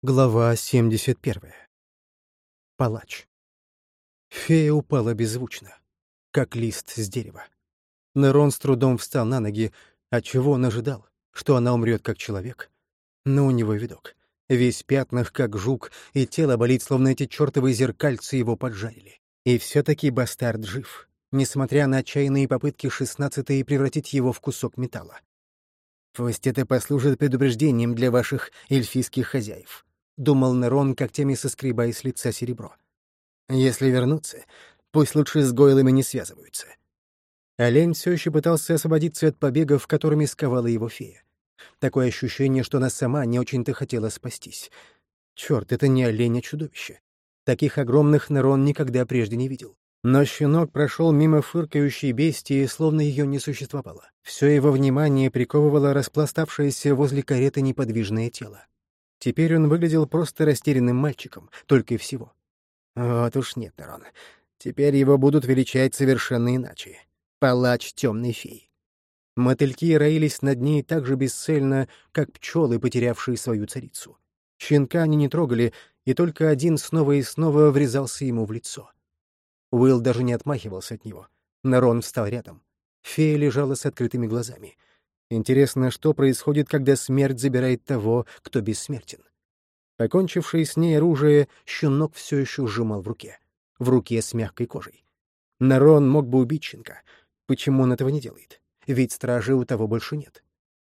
Глава 71. Палач. Фея упала беззвучно, как лист с дерева. Нерон с трудом встал на ноги, отчего он ожидал, что она умрет как человек. Но у него видок. Весь пятнах, как жук, и тело болит, словно эти чертовы зеркальцы его поджарили. И все-таки бастард жив, несмотря на отчаянные попытки шестнадцатой превратить его в кусок металла. Пусть это послужит предупреждением для ваших эльфийских хозяев, — думал Нерон, когтями соскребая с лица серебро. «Если вернуться, пусть лучше с гойлами не связываются». Олень все еще пытался освободиться от побегов, которыми сковала его фея. Такое ощущение, что она сама не очень-то хотела спастись. Черт, это не олень, а чудовище. Таких огромных Нерон никогда прежде не видел. Но щенок прошел мимо фыркающей бестии, словно ее не существовало. Все его внимание приковывало распластавшееся возле кареты неподвижное тело. Теперь он выглядел просто растерянным мальчиком, только и всего. Вот уж нет, Нерон. Теперь его будут величать совершенно иначе. Палач темной феи. Мотыльки роились над ней так же бесцельно, как пчелы, потерявшие свою царицу. Щенка они не трогали, и только один снова и снова врезался ему в лицо. Уилл даже не отмахивался от него. Нарон встал рядом. Фея лежала с открытыми глазами — Интересно, что происходит, когда смерть забирает того, кто бессмертен. Покончивший с ней оружие, щенок все еще сжимал в руке. В руке с мягкой кожей. Нарон мог бы убить щенка. Почему он этого не делает? Ведь стражи у того больше нет.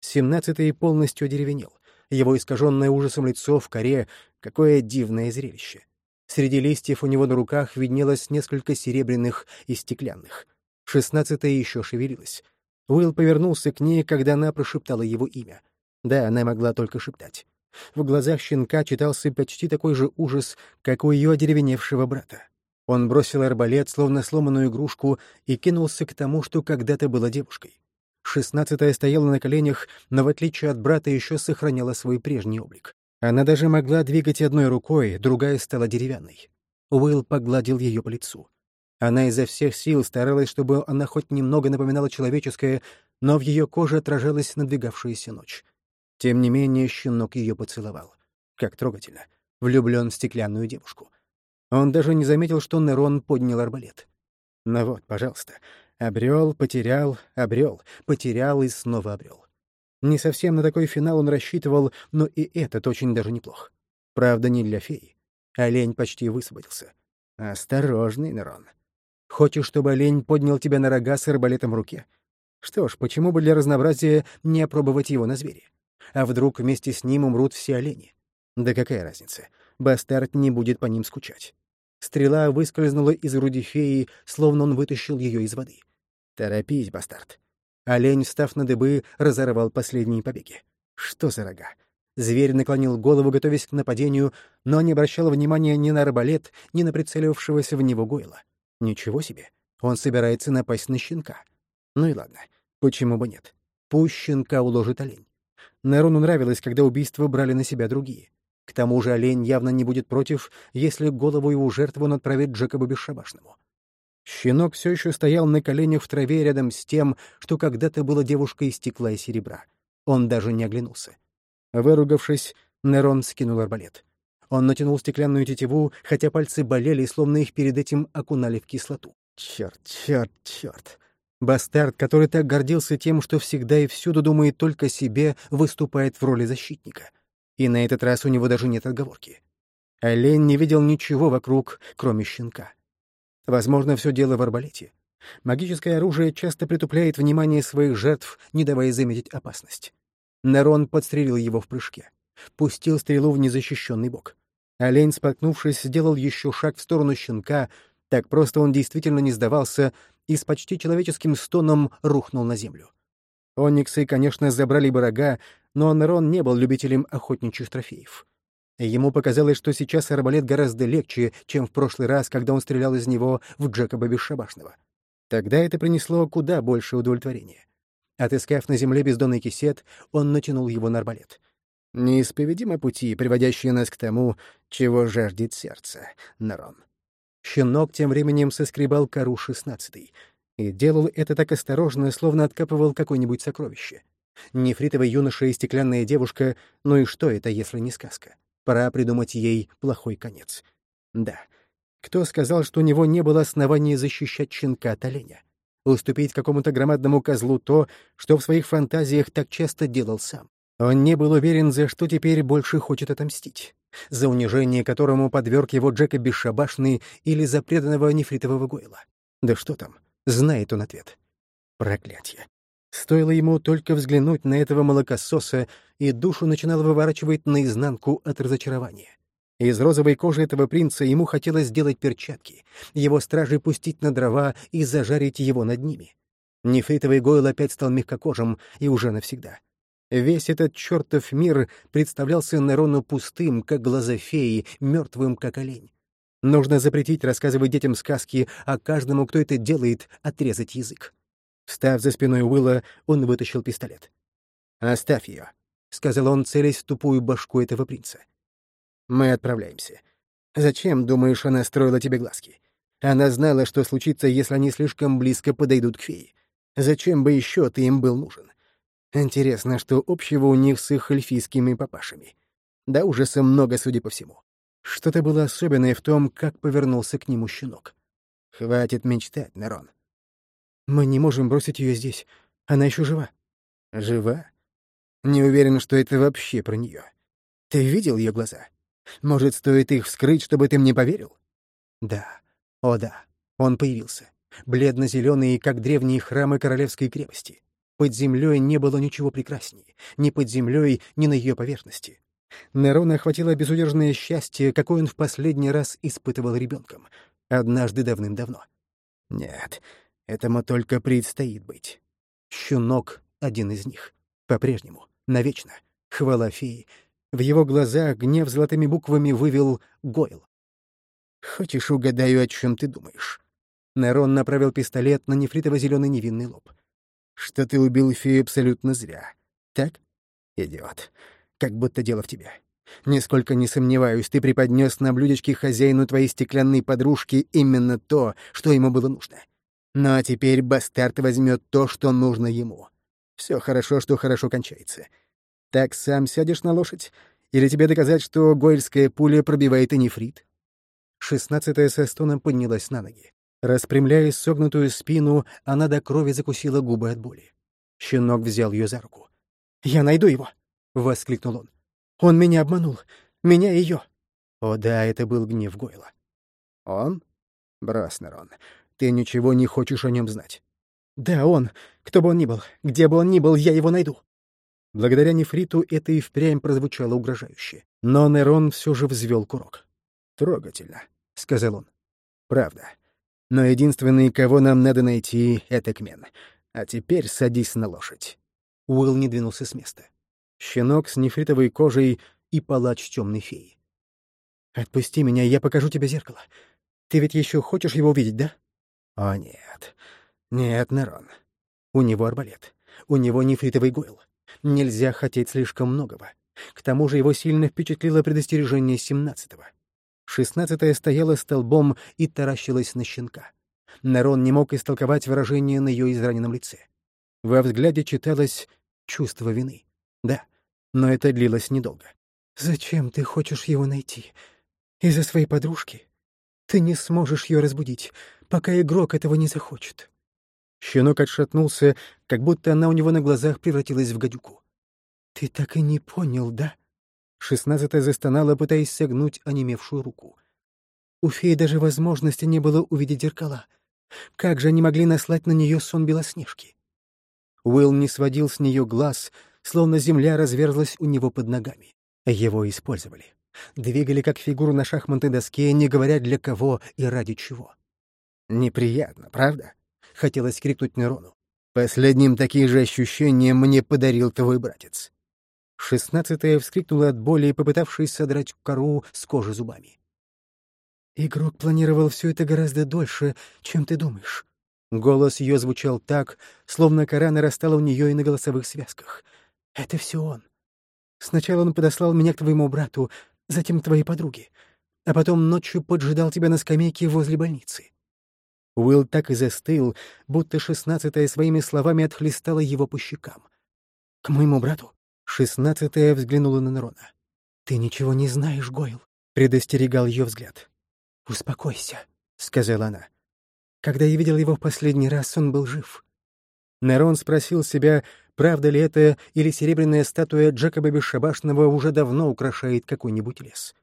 Семнадцатый полностью одеревенел. Его искаженное ужасом лицо в коре — какое дивное зрелище. Среди листьев у него на руках виднелось несколько серебряных и стеклянных. Шестнадцатая еще шевелилась. Уилл повернулся к ней, когда она прошептала его имя. Да, она могла только шептать. В глазах щенка читался почти такой же ужас, как у ее одеревеневшего брата. Он бросил арбалет, словно сломанную игрушку, и кинулся к тому, что когда-то была девушкой. Шестнадцатая стояла на коленях, но, в отличие от брата, еще сохраняла свой прежний облик. Она даже могла двигать одной рукой, другая стала деревянной. Уилл погладил ее по лицу. Она изо всех сил старалась, чтобы она хоть немного напоминала человеческое, но в ее коже отражалась надвигавшаяся ночь. Тем не менее, щенок ее поцеловал. Как трогательно. Влюблен в стеклянную девушку. Он даже не заметил, что Нерон поднял арбалет. Ну вот, пожалуйста. Обрел, потерял, обрел, потерял и снова обрел. Не совсем на такой финал он рассчитывал, но и этот очень даже неплох. Правда, не для феи. Олень почти высвободился. Осторожный, Нерон. Хочешь, чтобы олень поднял тебя на рога с арбалетом в руке? Что ж, почему бы для разнообразия не опробовать его на звере? А вдруг вместе с ним умрут все олени? Да какая разница? Бастард не будет по ним скучать. Стрела выскользнула из груди феи, словно он вытащил ее из воды. «Торопись, бастард». Олень, встав на дыбы, разорвал последние побеги. Что за рога? Зверь наклонил голову, готовясь к нападению, но не обращал внимания ни на арбалет, ни на прицелившегося в него Гойла. Ничего себе, он собирается напасть на щенка. Ну и ладно, почему бы нет? Пусть щенка уложит олень. Нерону нравилось, когда убийства брали на себя другие. К тому же олень явно не будет против, если голову его жертвы он отправит Джекобу Бесшабашному. Щенок все еще стоял на коленях в траве рядом с тем, что когда-то была девушкой из стекла и серебра. Он даже не оглянулся. Выругавшись, Нерон скинул арбалет. Он натянул стеклянную тетиву, хотя пальцы болели, словно их перед этим окунали в кислоту. Черт, черт, черт. Бастард, который так гордился тем, что всегда и всюду думает только о себе, выступает в роли защитника. И на этот раз у него даже нет отговорки. Олень не видел ничего вокруг, кроме щенка. Возможно, все дело в арбалете. Магическое оружие часто притупляет внимание своих жертв, не давая заметить опасность. Нерон подстрелил его в прыжке. Пустил стрелу в незащищенный бок. Олень, споткнувшись, сделал еще шаг в сторону щенка. Так просто он действительно не сдавался и с почти человеческим стоном рухнул на землю. Ониксы, конечно, забрали бы рога, но Нерон не был любителем охотничьих трофеев. Ему показалось, что сейчас арбалет гораздо легче, чем в прошлый раз, когда он стрелял из него в Джекоба Бесшабашного. Тогда это принесло куда больше удовлетворения. Отыскав на земле бездонный кисет, он натянул его на арбалет. Неисповедимы пути, приводящие нас к тому, чего жаждет сердце, Нарон. Щенок тем временем соскребал кору шестнадцатый и делал это так осторожно, словно откапывал какое-нибудь сокровище. Нефритовый юноша и стеклянная девушка, ну и что это, если не сказка? Пора придумать ей плохой конец. Да, кто сказал, что у него не было оснований защищать щенка от оленя? Уступить какому-то громадному козлу то, что в своих фантазиях так часто делал сам. Он не был уверен, за что теперь больше хочет отомстить. За унижение, которому подверг его Джека Бесшабашный или за преданного нефритового Гойла. Да что там, знает он ответ. Проклятье. Стоило ему только взглянуть на этого молокососа, и душу начинало выворачивать наизнанку от разочарования. Из розовой кожи этого принца ему хотелось сделать перчатки, его стражи пустить на дрова и зажарить его над ними. Нефритовый Гойл опять стал мягкокожим, и уже навсегда. Весь этот чертов мир представлялся Нерону пустым, как глаза феи, мертвым, как олень. Нужно запретить рассказывать детям сказки, а каждому, кто это делает, отрезать язык. Встав за спиной Уилла, он вытащил пистолет. «Оставь ее», — сказал он, целясь в тупую башку этого принца. «Мы отправляемся. Зачем, думаешь, она строила тебе глазки? Она знала, что случится, если они слишком близко подойдут к фее. Зачем бы еще ты им был нужен? Интересно, что общего у них с их эльфийскими папашами. Да ужаса много, судя по всему. Что-то было особенное в том, как повернулся к нему щенок. Хватит мечтать, Нарон. Мы не можем бросить ее здесь. Она еще жива. Жива? Не уверен, что это вообще про нее. Ты видел ее глаза? Может, стоит их вскрыть, чтобы ты мне поверил? Да. О, да. Он появился. Бледно-зеленый, как древние храмы королевской крепости. Под землей не было ничего прекраснее. Ни под землей, ни на ее поверхности. Нерона охватило безудержное счастье, какое он в последний раз испытывал ребенком. Однажды давным-давно. Нет, Этому только предстоит быть. Щенок — один из них. По-прежнему. Навечно. Хвала феи. В его глазах гнев золотыми буквами вывел Гойл. «Хочешь, угадаю, о чем ты думаешь?» Нерон направил пистолет на нефритово-зеленый невинный лоб. «Что ты убил фею абсолютно зря. Так? Идиот. Как будто дело в тебе. Нисколько не сомневаюсь, ты преподнес на блюдечке хозяину твоей стеклянной подружки именно то, что ему было нужно. Ну а теперь бастард возьмет то, что нужно ему. Все хорошо, что хорошо кончается. Так сам сядешь на лошадь? Или тебе доказать, что гойльская пуля пробивает и нефрит? Шестнадцатая со стоном поднялась на ноги. Распрямляя согнутую спину, она до крови закусила губы от боли. Щенок взял ее за руку. «Я найду его!» — воскликнул он. «Он меня обманул. Меня и ее!» О да, это был гнев Гойла. «Он? Брось, Нерон. Ты ничего не хочешь о нем знать. Да, он. Кто бы он ни был, где бы он ни был, я его найду. Благодаря нефриту это и впрямь прозвучало угрожающе. Но Нерон все же взвел курок. «Трогательно», — сказал он. «Правда. Но единственный, кого нам надо найти, — это Кмен. А теперь садись на лошадь». Уилл не двинулся с места. Щенок с нефритовой кожей и палач темной феи. «Отпусти меня, я покажу тебе зеркало. Ты ведь еще хочешь его увидеть, да?» О, нет. Нет, Нерон. У него арбалет. У него нефритовый гойл. Нельзя хотеть слишком многого. К тому же его сильно впечатлило предостережение семнадцатого. Шестнадцатая стояла столбом и таращилась на щенка. Нерон не мог истолковать выражение на ее израненном лице. Во взгляде читалось чувство вины. Да, но это длилось недолго. «Зачем ты хочешь его найти? Из-за своей подружки? Ты не сможешь ее разбудить пока игрок этого не захочет. Щенок отшатнулся, как будто она у него на глазах превратилась в гадюку. «Ты так и не понял, да?» Шестнадцатая застонала, пытаясь согнуть онемевшую руку. У феи даже возможности не было увидеть зеркала. Как же они могли наслать на нее сон Белоснежки? Уилл не сводил с нее глаз, словно земля разверзлась у него под ногами. Его использовали. Двигали как фигуру на шахматной доске, не говоря для кого и ради чего. Неприятно, правда? Хотелось крикнуть Нерону. Последним такие же ощущения мне подарил твой братец. Шестнадцатая вскрикнула от боли, попытавшись содрать кору с кожи зубами. «Игрок планировал все это гораздо дольше, чем ты думаешь». Голос ее звучал так, словно кора нарастала у нее и на голосовых связках. «Это все он. Сначала он подослал меня к твоему брату, затем к твоей подруге, а потом ночью поджидал тебя на скамейке возле больницы. Уилл так и застыл, будто шестнадцатая своими словами отхлестала его по щекам. «К моему брату?» Шестнадцатая взглянула на Нерона. «Ты ничего не знаешь, Гойл», — предостерегал ее взгляд. «Успокойся», — сказала она. «Когда я видел его в последний раз, он был жив». Нерон спросил себя, правда ли это, или серебряная статуя Джекоба Бесшабашного уже давно украшает какой-нибудь лес.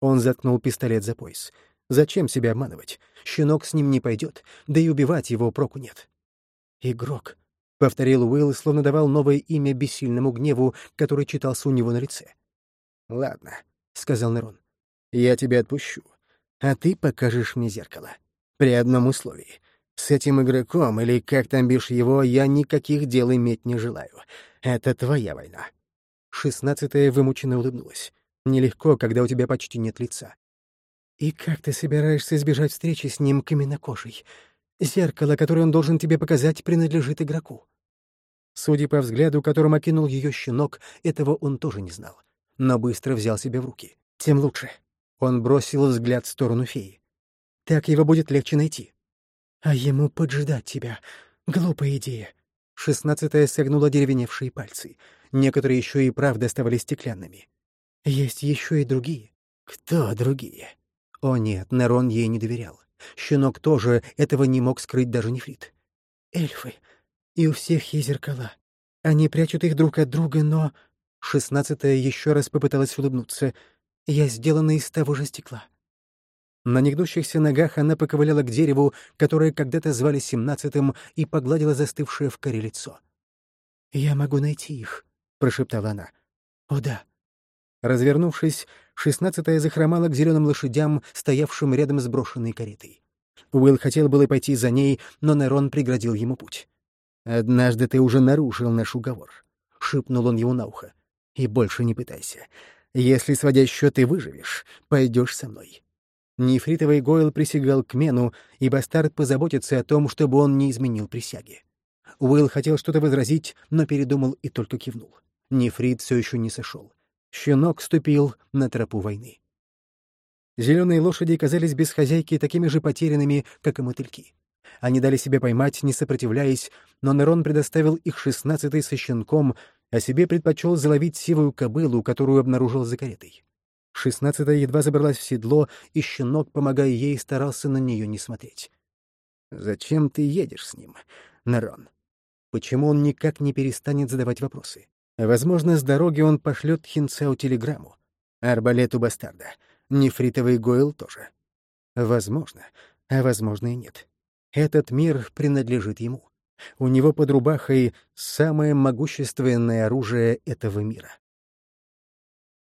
Он заткнул пистолет за пояс. Зачем себя обманывать? Щенок с ним не пойдет, да и убивать его проку нет. «Игрок», — повторил Уилл, словно давал новое имя бессильному гневу, который читался у него на лице. «Ладно», — сказал Нерон. «Я тебя отпущу, а ты покажешь мне зеркало. При одном условии. С этим игроком, или как там бишь его, я никаких дел иметь не желаю. Это твоя война». Шестнадцатая вымученно улыбнулась. «Нелегко, когда у тебя почти нет лица. «И как ты собираешься избежать встречи с ним каменнокожей? Зеркало, которое он должен тебе показать, принадлежит игроку». Судя по взгляду, которым окинул ее щенок, этого он тоже не знал но быстро взял себя в руки. Тем лучше. Он бросил взгляд в сторону феи. Так его будет легче найти. А ему поджидать тебя. Глупая идея. Шестнадцатая согнула деревеневшие пальцы. Некоторые еще и правда оставались стеклянными. Есть еще и другие. Кто другие? О нет, Нерон ей не доверял. Щенок тоже этого не мог скрыть даже нефрит. Эльфы. И у всех есть зеркала. Они прячут их друг от друга, но Шестнадцатая еще раз попыталась улыбнуться. «Я сделана из того же стекла». На негнущихся ногах она поковыляла к дереву, которое когда-то звали семнадцатым, и погладила застывшее в коре лицо. «Я могу найти их», — прошептала она. «О да». Развернувшись, шестнадцатая захромала к зеленым лошадям, стоявшим рядом с брошенной каретой. Уилл хотел было пойти за ней, но Нерон преградил ему путь. «Однажды ты уже нарушил наш уговор», — шепнул он ему на ухо. И больше не пытайся. Если, сводя счеты, выживешь, пойдешь со мной». Нефритовый Гойл присягал к Мену, и бастард позаботится о том, чтобы он не изменил присяги. Уилл хотел что-то возразить, но передумал и только кивнул. Нефрит все еще не сошел. Щенок ступил на тропу войны. Зеленые лошади казались без хозяйки такими же потерянными, как и мотыльки. Они дали себя поймать, не сопротивляясь, но Нерон предоставил их шестнадцатый со щенком, а себе предпочел заловить сивую кобылу, которую обнаружил за каретой. Шестнадцатая едва забралась в седло, и щенок, помогая ей, старался на нее не смотреть. «Зачем ты едешь с ним, Нерон? Почему он никак не перестанет задавать вопросы? Возможно, с дороги он пошлет Хинцеу телеграмму. Арбалет у бастарда. Нефритовый Гойл тоже. Возможно, а возможно и нет. Этот мир принадлежит ему. У него под рубахой самое могущественное оружие этого мира.